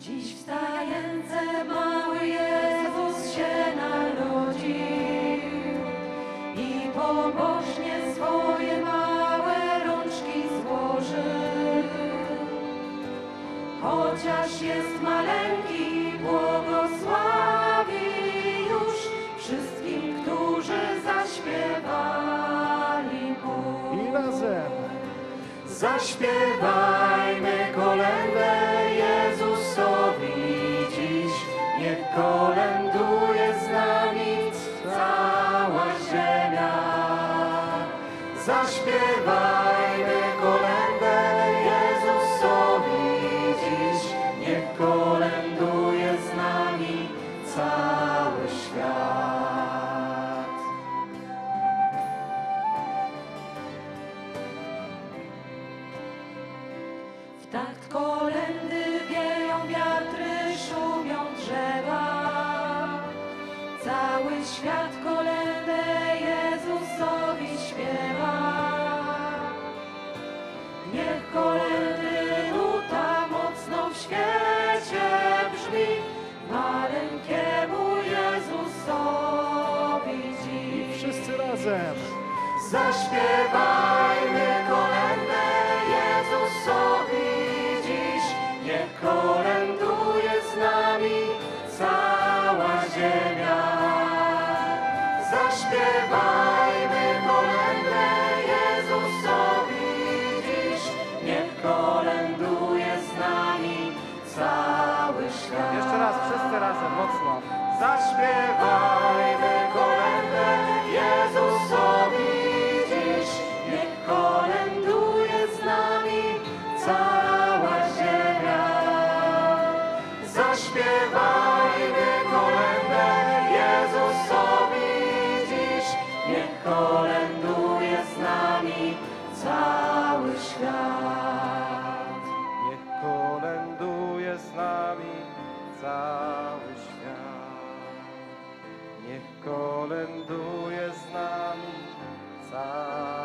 Dziś w stajence mały Jezus się narodził i pobożnie swoje małe rączki złożył. Chociaż jest maleńki, błogosławi już wszystkim, którzy zaśpiewali Mu. I razem. Zaśpiewajmy Zaśpiewajmy kolędę Jezusowi dziś, niech kolęduje z nami cały świat. W takt kolendy wieją wiatry, szumią drzewa. Cały świat kolendę razem. Zaśpiewajmy kolędę Jezusowi dziś, niech kolęduje z nami cała ziemia. Zaśpiewajmy kolędę Jezusowi dziś, niech kolęduje z nami cały świat. Jeszcze raz, wszyscy razem, mocno. Zaśpiewajmy śpiewajmy kolędę Jezusowi dziś. Niech kolęduje z nami cały świat. Niech kolęduje z nami cały świat. Niech kolęduje z nami cały świat.